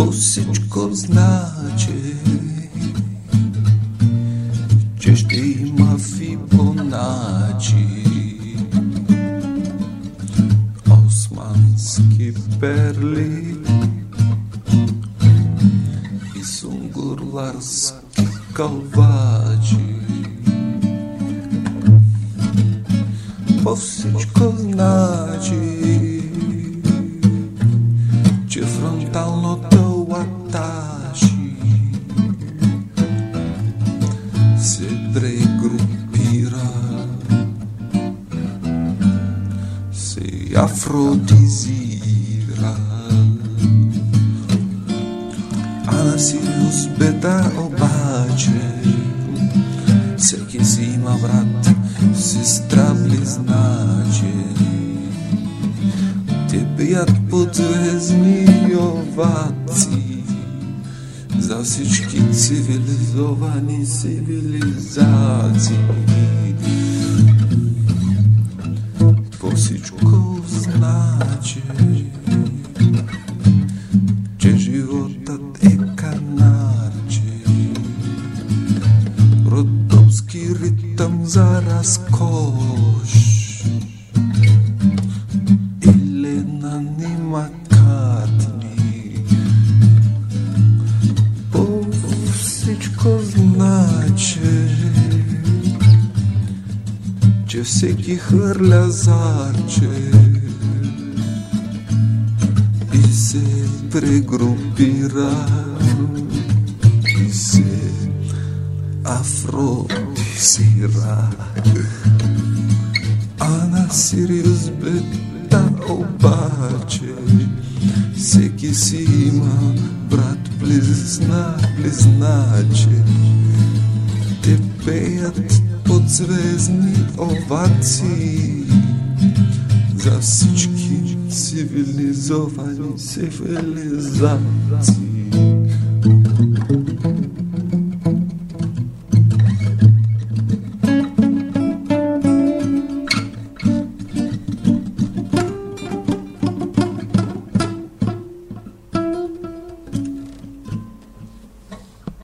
Posečko znaczy Gdzieś tej mafii ponaci Osmanskie e I sungurlarskie kalwaci Posečko znaczy părtașii se regrupiră, se afrodiziră. Anasilius beta obace, se chizima vrat, se strabliznače. Tebi jad podvezni ovaci. За всички цивилизовани цивилизации. По всичко значи, че животът е канарче. Родовски ритъм за разкош. ce sekihr lazarce i se pregrupira i se afrodisira ana sirius beta obace sekisima brat blizna bliznače te pejat под звездни овации за всички цивилизовани цивилизации.